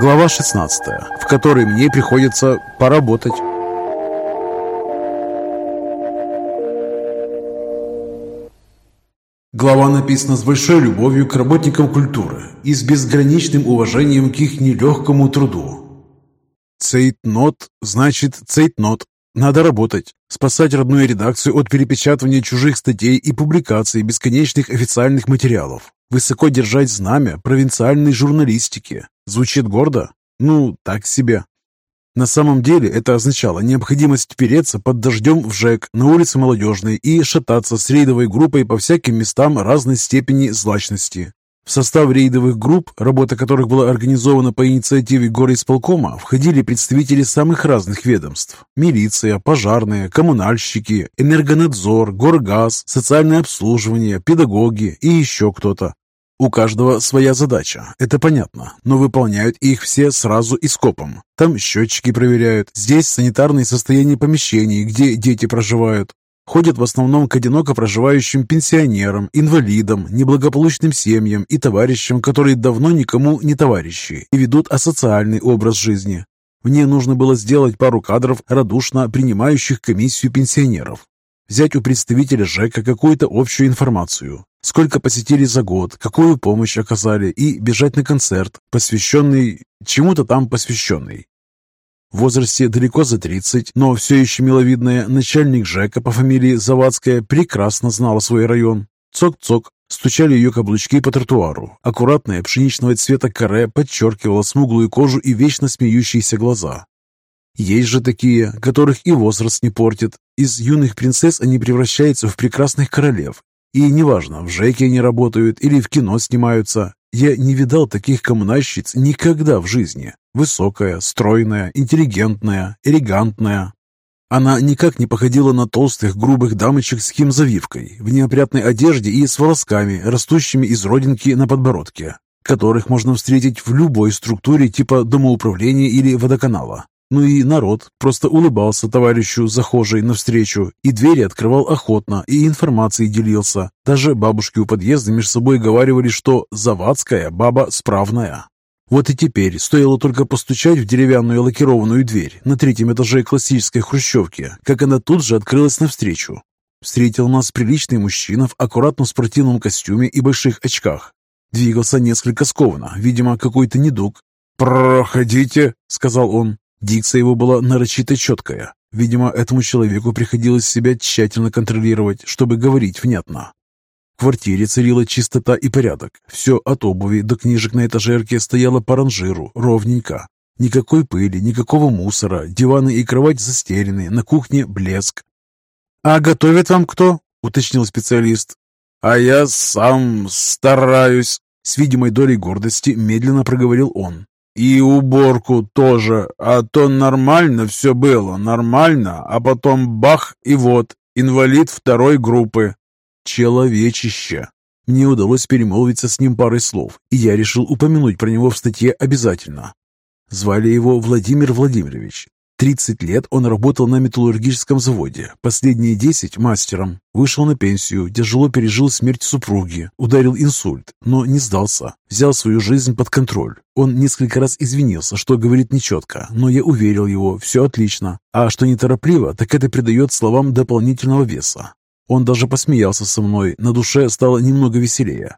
Глава 16, в которой мне приходится поработать. Глава написана с большой любовью к работникам культуры и с безграничным уважением к их нелегкому труду. Цейтнот значит цейтнот. Надо работать, спасать родную редакцию от перепечатывания чужих статей и публикаций бесконечных официальных материалов. Высоко держать знамя провинциальной журналистики. Звучит гордо? Ну, так себе. На самом деле это означало необходимость переться под дождем в ЖЭК на улице Молодежной и шататься с рейдовой группой по всяким местам разной степени злачности. В состав рейдовых групп, работа которых была организована по инициативе горисполкома, входили представители самых разных ведомств. Милиция, пожарные, коммунальщики, энергонадзор, горгаз, социальное обслуживание, педагоги и еще кто-то. У каждого своя задача, это понятно, но выполняют их все сразу и скопом. Там счетчики проверяют, здесь санитарное состояние помещений, где дети проживают. Ходят в основном к одиноко проживающим пенсионерам, инвалидам, неблагополучным семьям и товарищам, которые давно никому не товарищи и ведут асоциальный образ жизни. Мне нужно было сделать пару кадров, радушно принимающих комиссию пенсионеров. Взять у представителя ЖЭКа какую-то общую информацию, сколько посетили за год, какую помощь оказали, и бежать на концерт, посвященный, чему-то там посвященный. В возрасте далеко за 30, но все еще миловидная, начальник ЖЭКа по фамилии Завадская прекрасно знала свой район. Цок-цок, стучали ее каблучки по тротуару. Аккуратное пшеничного цвета каре подчеркивало смуглую кожу и вечно смеющиеся глаза. Есть же такие, которых и возраст не портит. Из юных принцесс они превращаются в прекрасных королев, и неважно, в ЖЭКе они работают или в кино снимаются. Я не видал таких коммунальщиц никогда в жизни. Высокая, стройная, интеллигентная, элегантная. Она никак не походила на толстых, грубых дамочек с химзавивкой, в неопрятной одежде и с волосками, растущими из родинки на подбородке, которых можно встретить в любой структуре типа домоуправления или водоканала. Ну и народ просто улыбался товарищу захожей навстречу, и двери открывал охотно, и информацией делился. Даже бабушки у подъезда между собой говаривали, что «завадская баба справная». Вот и теперь стоило только постучать в деревянную лакированную дверь на третьем этаже классической хрущевки, как она тут же открылась навстречу. Встретил нас приличный мужчина в аккуратном спортивном костюме и больших очках. Двигался несколько скованно, видимо, какой-то недуг. «Проходите», — сказал он. Дикция его была нарочито четкая. Видимо, этому человеку приходилось себя тщательно контролировать, чтобы говорить внятно. В квартире царила чистота и порядок. Все от обуви до книжек на этажерке стояло по ранжиру, ровненько. Никакой пыли, никакого мусора, диваны и кровать застелены, на кухне блеск. «А готовит вам кто?» — уточнил специалист. «А я сам стараюсь», — с видимой долей гордости медленно проговорил он. И уборку тоже, а то нормально все было, нормально, а потом бах и вот, инвалид второй группы. Человечище. Мне удалось перемолвиться с ним парой слов, и я решил упомянуть про него в статье обязательно. Звали его Владимир Владимирович. 30 лет он работал на металлургическом заводе, последние 10 – мастером. Вышел на пенсию, тяжело пережил смерть супруги, ударил инсульт, но не сдался, взял свою жизнь под контроль. Он несколько раз извинился, что говорит нечетко, но я уверил его, все отлично. А что неторопливо, так это придает словам дополнительного веса. Он даже посмеялся со мной, на душе стало немного веселее.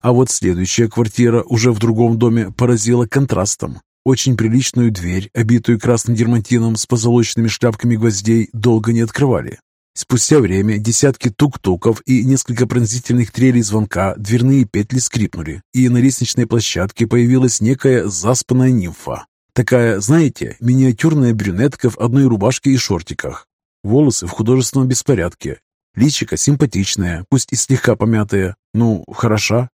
А вот следующая квартира уже в другом доме поразила контрастом. Очень приличную дверь, обитую красным дермантином с позолоченными шляпками гвоздей, долго не открывали. Спустя время десятки тук-туков и несколько пронзительных трелей звонка дверные петли скрипнули, и на лестничной площадке появилась некая заспанная нимфа. Такая, знаете, миниатюрная брюнетка в одной рубашке и шортиках. Волосы в художественном беспорядке. Личико симпатичное, пусть и слегка помятое. Ну, хороша,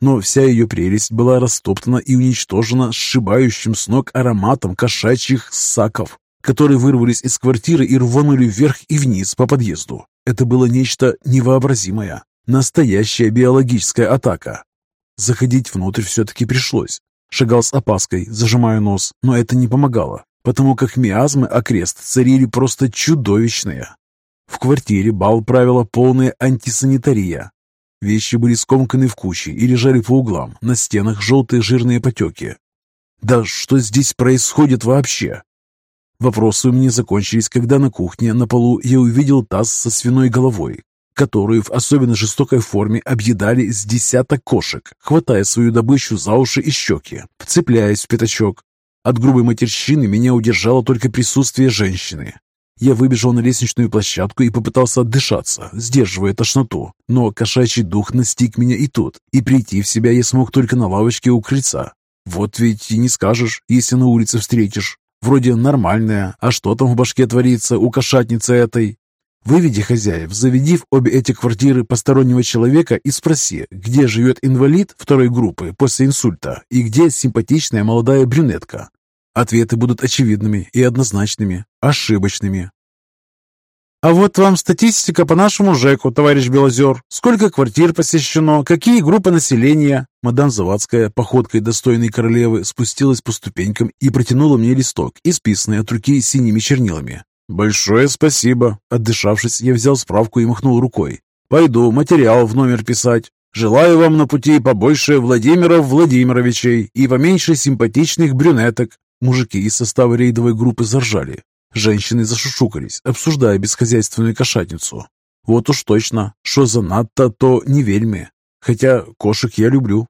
но вся ее прелесть была растоптана и уничтожена сшибающим с ног ароматом кошачьих саков, которые вырвались из квартиры и рванули вверх и вниз по подъезду. Это было нечто невообразимое, настоящая биологическая атака. Заходить внутрь все-таки пришлось. Шагал с опаской, зажимая нос, но это не помогало, потому как миазмы окрест царили просто чудовищные. В квартире бал правила полная антисанитария. Вещи были скомканы в кучи и лежали по углам, на стенах желтые жирные потеки. Да что здесь происходит вообще? Вопросы у меня закончились, когда на кухне на полу я увидел таз со свиной головой, которую в особенно жестокой форме объедали с десяток кошек, хватая свою добычу за уши и щеки, вцепляясь в пятачок. От грубой матерщины меня удержало только присутствие женщины. Я выбежал на лестничную площадку и попытался отдышаться, сдерживая тошноту. Но кошачий дух настиг меня и тут, и прийти в себя я смог только на лавочке у крыльца. Вот ведь и не скажешь, если на улице встретишь. Вроде нормальная, а что там в башке творится у кошатницы этой? Выведи хозяев, заведи в обе эти квартиры постороннего человека и спроси, где живет инвалид второй группы после инсульта и где симпатичная молодая брюнетка. Ответы будут очевидными и однозначными, ошибочными. А вот вам статистика по нашему ЖЭКу, товарищ Белозер. Сколько квартир посещено, какие группы населения? Мадам Завадская, походкой достойной королевы, спустилась по ступенькам и протянула мне листок, исписанный от руки синими чернилами. «Большое спасибо!» Отдышавшись, я взял справку и махнул рукой. «Пойду материал в номер писать. Желаю вам на пути побольше Владимиров Владимировичей и поменьше симпатичных брюнеток». Мужики из состава рейдовой группы заржали. Женщины зашушукались, обсуждая бесхозяйственную кошатницу. Вот уж точно, что занадто, то не вельми. Хотя кошек я люблю.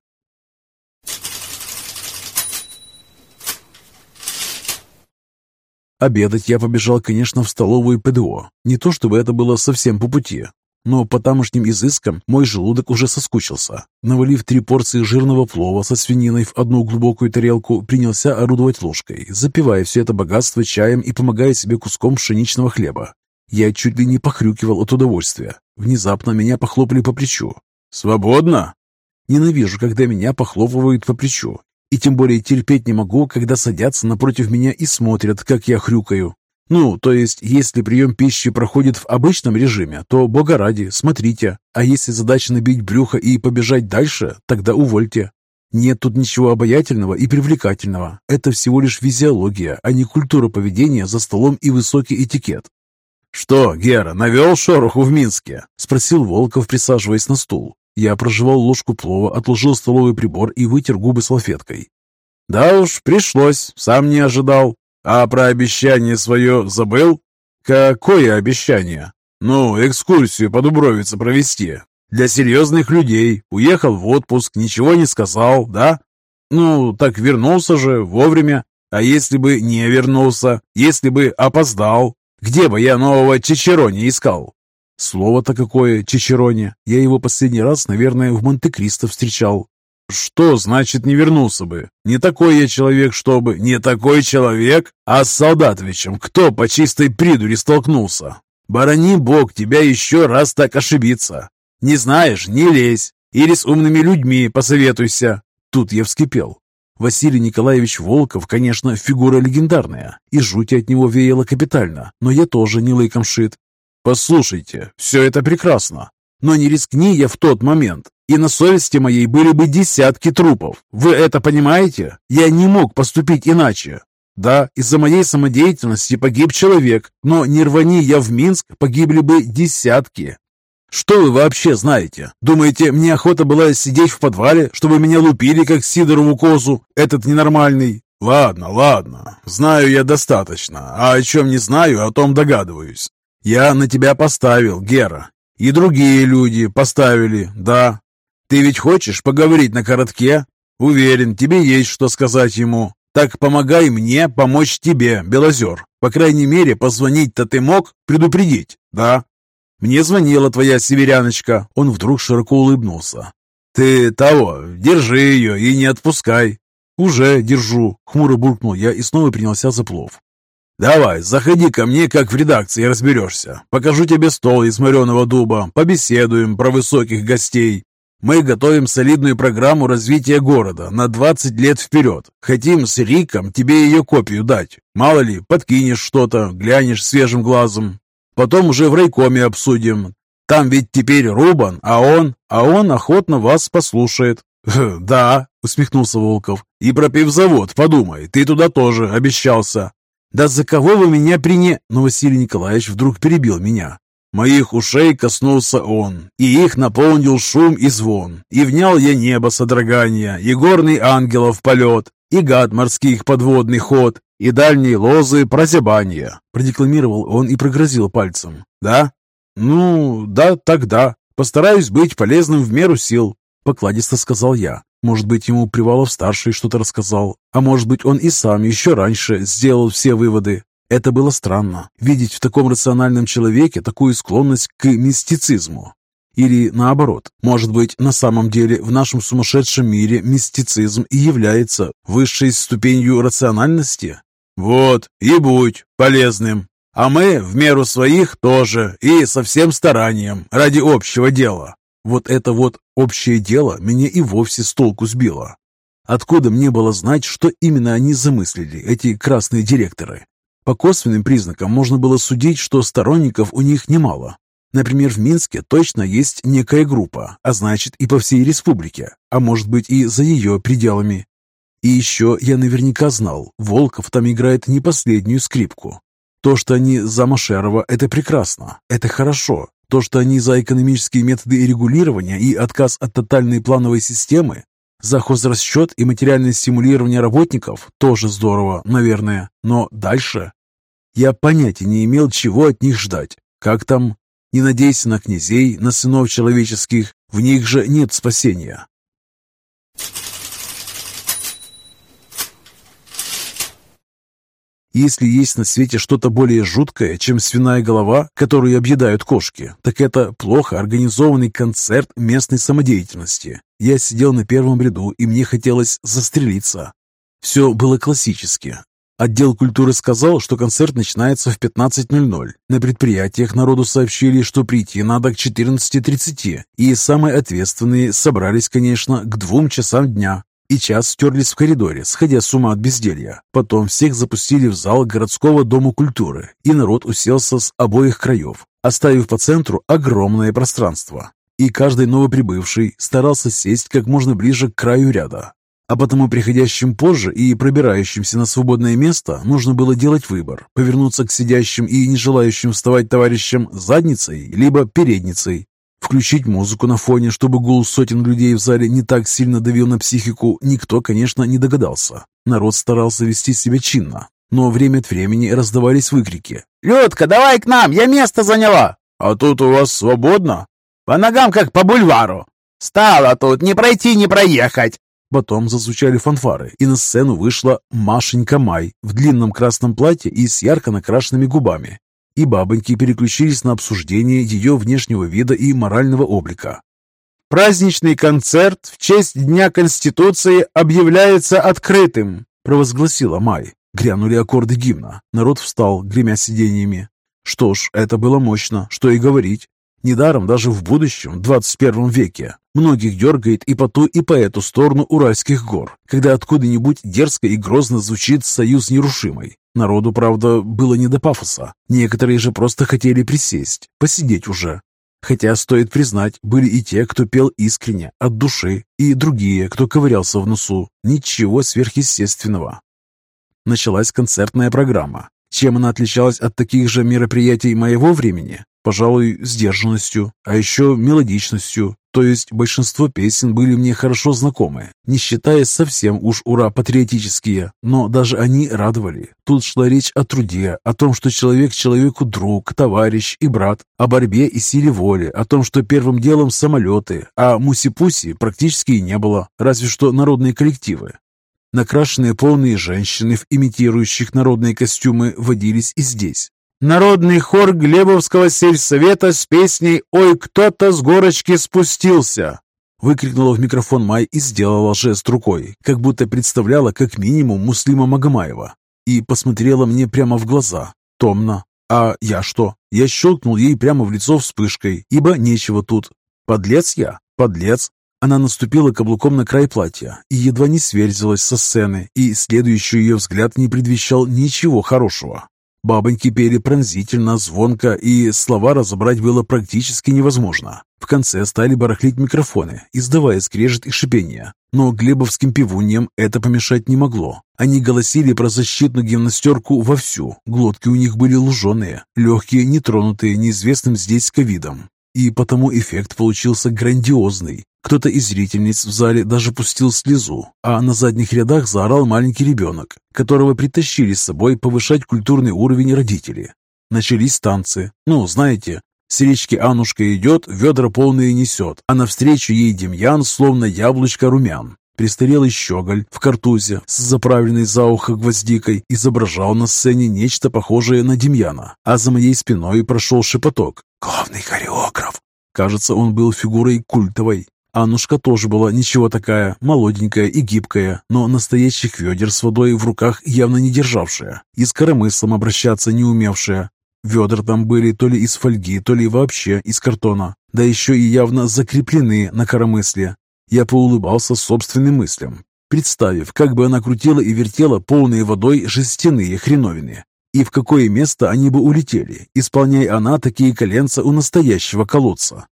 Обедать я побежал, конечно, в столовую ПДО. Не то чтобы это было совсем по пути, но по тамошним изыскам мой желудок уже соскучился. Навалив три порции жирного плова со свининой в одну глубокую тарелку, принялся орудовать ложкой, запивая все это богатство чаем и помогая себе куском пшеничного хлеба. Я чуть ли не похрюкивал от удовольствия. Внезапно меня похлопали по плечу. «Свободно?» Ненавижу, когда меня похлопывают по плечу. И тем более терпеть не могу, когда садятся напротив меня и смотрят, как я хрюкаю. Ну, то есть, если прием пищи проходит в обычном режиме, то, бога ради, смотрите. А если задача набить брюхо и побежать дальше, тогда увольте. Нет тут ничего обаятельного и привлекательного. Это всего лишь физиология, а не культура поведения за столом и высокий этикет. «Что, Гера, навел шороху в Минске?» – спросил Волков, присаживаясь на стул. Я прожевал ложку плова, отложил столовый прибор и вытер губы салфеткой. «Да уж, пришлось, сам не ожидал. А про обещание свое забыл? Какое обещание? Ну, экскурсию по Дубровице провести. Для серьезных людей. Уехал в отпуск, ничего не сказал, да? Ну, так вернулся же вовремя. А если бы не вернулся? Если бы опоздал? Где бы я нового Чичерони искал? Слово-то какое, Чичерони. Я его последний раз, наверное, в Монте-Кристо встречал. Что значит не вернулся бы? Не такой я человек, чтобы... Не такой человек? А с Солдатовичем кто по чистой придуре столкнулся? Борони бог тебя еще раз так ошибиться. Не знаешь, не лезь. Или с умными людьми посоветуйся. Тут я вскипел. Василий Николаевич Волков, конечно, фигура легендарная, и жуть от него веяло капитально, но я тоже не лыком шит. Послушайте, все это прекрасно, но не рискни я в тот момент, и на совести моей были бы десятки трупов. Вы это понимаете? Я не мог поступить иначе. Да, из-за моей самодеятельности погиб человек, но не рвани я в Минск, погибли бы десятки. Что вы вообще знаете? Думаете, мне охота была сидеть в подвале, чтобы меня лупили, как Сидорову козу, этот ненормальный? Ладно, ладно, знаю я достаточно, а о чем не знаю, о том догадываюсь. Я на тебя поставил, Гера, и другие люди поставили, да, ты ведь хочешь поговорить на коротке? Уверен, тебе есть что сказать ему. Так помогай мне помочь тебе, Белозер. По крайней мере, позвонить-то ты мог предупредить, да? Мне звонила твоя северяночка. Он вдруг широко улыбнулся. Ты того, держи ее и не отпускай. Уже держу, хмуро буркнул я и снова принялся за плов. «Давай, заходи ко мне, как в редакции разберешься. Покажу тебе стол из мореного дуба, побеседуем про высоких гостей. Мы готовим солидную программу развития города на 20 лет вперед. Хотим с Риком тебе ее копию дать. Мало ли, подкинешь что-то, глянешь свежим глазом. Потом уже в райкоме обсудим. Там ведь теперь Рубан, а он... А он охотно вас послушает. «Да», — усмехнулся Волков. «И про пивзавод подумай, ты туда тоже обещался». «Да за кого вы меня прине...» Но Василий Николаевич вдруг перебил меня. Моих ушей коснулся он, и их наполнил шум и звон, и внял я небо содрогания, и горный ангелов полет, и гад морских подводный ход, и дальние лозы прозябания», продекламировал он и прогрозил пальцем. «Да? Ну, да, тогда. Постараюсь быть полезным в меру сил», покладисто сказал я. Может быть, ему Привалов-старший что-то рассказал, а может быть, он и сам еще раньше сделал все выводы. Это было странно, видеть в таком рациональном человеке такую склонность к мистицизму. Или наоборот, может быть, на самом деле в нашем сумасшедшем мире мистицизм и является высшей ступенью рациональности? Вот, и будь полезным. А мы в меру своих тоже и со всем старанием ради общего дела. Вот это вот общее дело меня и вовсе с толку сбило. Откуда мне было знать, что именно они замыслили, эти красные директоры? По косвенным признакам можно было судить, что сторонников у них немало. Например, в Минске точно есть некая группа, а значит и по всей республике, а может быть и за ее пределами. И еще я наверняка знал, Волков там играет не последнюю скрипку. То, что они за Машерова, это прекрасно, это хорошо. То, что они за экономические методы регулирования и отказ от тотальной плановой системы, за хозрасчет и материальное стимулирование работников, тоже здорово, наверное. Но дальше? Я понятия не имел, чего от них ждать. Как там? Не надейся на князей, на сынов человеческих, в них же нет спасения. Если есть на свете что-то более жуткое, чем свиная голова, которую объедают кошки, так это плохо организованный концерт местной самодеятельности. Я сидел на первом ряду, и мне хотелось застрелиться. Все было классически. Отдел культуры сказал, что концерт начинается в 15.00. На предприятиях народу сообщили, что прийти надо к 14.30, и самые ответственные собрались, конечно, к двум часам дня и час стерлись в коридоре, сходя с ума от безделья. Потом всех запустили в зал городского дома культуры, и народ уселся с обоих краев, оставив по центру огромное пространство. И каждый новоприбывший старался сесть как можно ближе к краю ряда. А потому приходящим позже и пробирающимся на свободное место нужно было делать выбор, повернуться к сидящим и не желающим вставать товарищам задницей, либо передницей, Включить музыку на фоне, чтобы гул сотен людей в зале не так сильно давил на психику, никто, конечно, не догадался. Народ старался вести себя чинно, но время от времени раздавались выкрики. «Людка, давай к нам, я место заняла!» «А тут у вас свободно?» «По ногам, как по бульвару!» «Стало тут, не пройти, не проехать!» Потом зазвучали фанфары, и на сцену вышла Машенька Май в длинном красном платье и с ярко накрашенными губами и бабоньки переключились на обсуждение ее внешнего вида и морального облика. «Праздничный концерт в честь Дня Конституции объявляется открытым», провозгласила Май. Грянули аккорды гимна. Народ встал, гремя сиденьями. Что ж, это было мощно, что и говорить. Недаром даже в будущем, в 21 веке, многих дергает и по ту, и по эту сторону Уральских гор, когда откуда-нибудь дерзко и грозно звучит союз нерушимый. Народу, правда, было не до пафоса. Некоторые же просто хотели присесть, посидеть уже. Хотя, стоит признать, были и те, кто пел искренне, от души, и другие, кто ковырялся в носу. Ничего сверхъестественного. Началась концертная программа. Чем она отличалась от таких же мероприятий моего времени? Пожалуй, сдержанностью, а еще мелодичностью. То есть большинство песен были мне хорошо знакомы, не считая совсем уж ура патриотические, но даже они радовали. Тут шла речь о труде, о том, что человек человеку друг, товарищ и брат, о борьбе и силе воли, о том, что первым делом самолеты, а муси-пуси практически и не было, разве что народные коллективы. Накрашенные полные женщины в имитирующих народные костюмы водились и здесь. Народный хор Глебовского сельсовета с песней «Ой, кто-то с горочки спустился!» Выкрикнула в микрофон Май и сделала жест рукой, как будто представляла как минимум Муслима Магомаева. И посмотрела мне прямо в глаза. Томно. А я что? Я щелкнул ей прямо в лицо вспышкой, ибо нечего тут. Подлец я? Подлец. Она наступила каблуком на край платья и едва не сверзилась со сцены, и следующий ее взгляд не предвещал ничего хорошего. Бабоньки пели пронзительно, звонко, и слова разобрать было практически невозможно. В конце стали барахлить микрофоны, издавая скрежет и шипение. Но глебовским пивуньям это помешать не могло. Они голосили про защитную гимнастерку вовсю. Глотки у них были луженые, легкие, нетронутые неизвестным здесь ковидом. И потому эффект получился грандиозный. Кто-то из зрительниц в зале даже пустил слезу, а на задних рядах заорал маленький ребенок, которого притащили с собой повышать культурный уровень родители. Начались танцы. Ну, знаете, с речки Анушка идет, ведра полные несет, а навстречу ей Демьян, словно яблочко румян. Престарелый щеголь в картузе с заправленной за ухо гвоздикой изображал на сцене нечто похожее на Демьяна, а за моей спиной прошел шепоток. «Главный хореограф!» Кажется, он был фигурой культовой. Аннушка тоже была ничего такая, молоденькая и гибкая, но настоящих ведер с водой в руках явно не державшая и с коромыслом обращаться не умевшая. Ведра там были то ли из фольги, то ли вообще из картона, да еще и явно закреплены на коромысле. Я поулыбался собственным мыслям, представив, как бы она крутила и вертела полные водой жестяные хреновины, и в какое место они бы улетели, исполняя она такие коленца у настоящего колодца.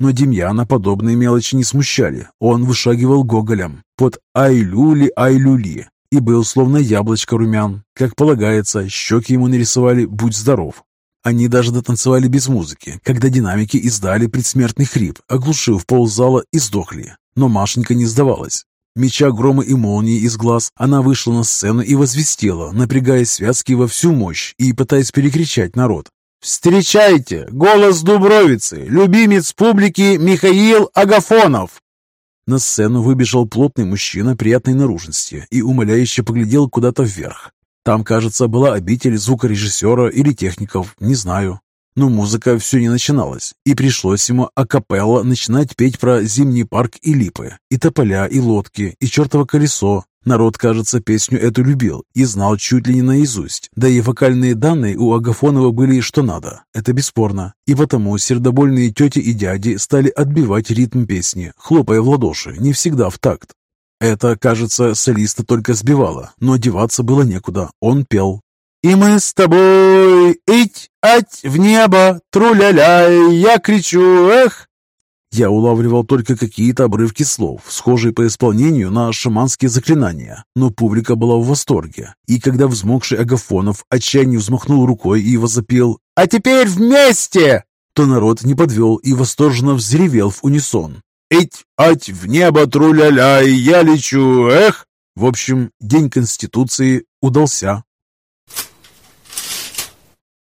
Но Демьяна подобные мелочи не смущали. Он вышагивал гоголем под «Ай-люли-ай-люли» и был словно яблочко румян. Как полагается, щеки ему нарисовали «Будь здоров». Они даже дотанцевали без музыки, когда динамики издали предсмертный хрип, оглушив ползала и сдохли. Но Машенька не сдавалась. Меча грома и молнии из глаз, она вышла на сцену и возвестила, напрягая связки во всю мощь и пытаясь перекричать народ. Встречайте, голос Дубровицы, любимец публики Михаил Агафонов!» На сцену выбежал плотный мужчина приятной наружности и умоляюще поглядел куда-то вверх. Там, кажется, была обитель звукорежиссера или техников, не знаю. Но музыка все не начиналась, и пришлось ему акапелла начинать петь про зимний парк и липы, и тополя, и лодки, и чертово колесо, Народ, кажется, песню эту любил и знал чуть ли не наизусть. Да и вокальные данные у Агафонова были что надо. Это бесспорно. И потому сердобольные тети и дяди стали отбивать ритм песни, хлопая в ладоши, не всегда в такт. Это, кажется, солиста только сбивало, но одеваться было некуда. Он пел. «И мы с тобой, ить-ать в небо, тру-ля-ля, я кричу, эх, я улавливал только какие-то обрывки слов, схожие по исполнению на шаманские заклинания, но публика была в восторге. И когда взмокший Агафонов отчаянно взмахнул рукой и возопил «А теперь вместе!», то народ не подвел и восторженно взревел в унисон. «Эть, ать, в небо, тру-ля-ля, я лечу, эх!» В общем, День Конституции удался.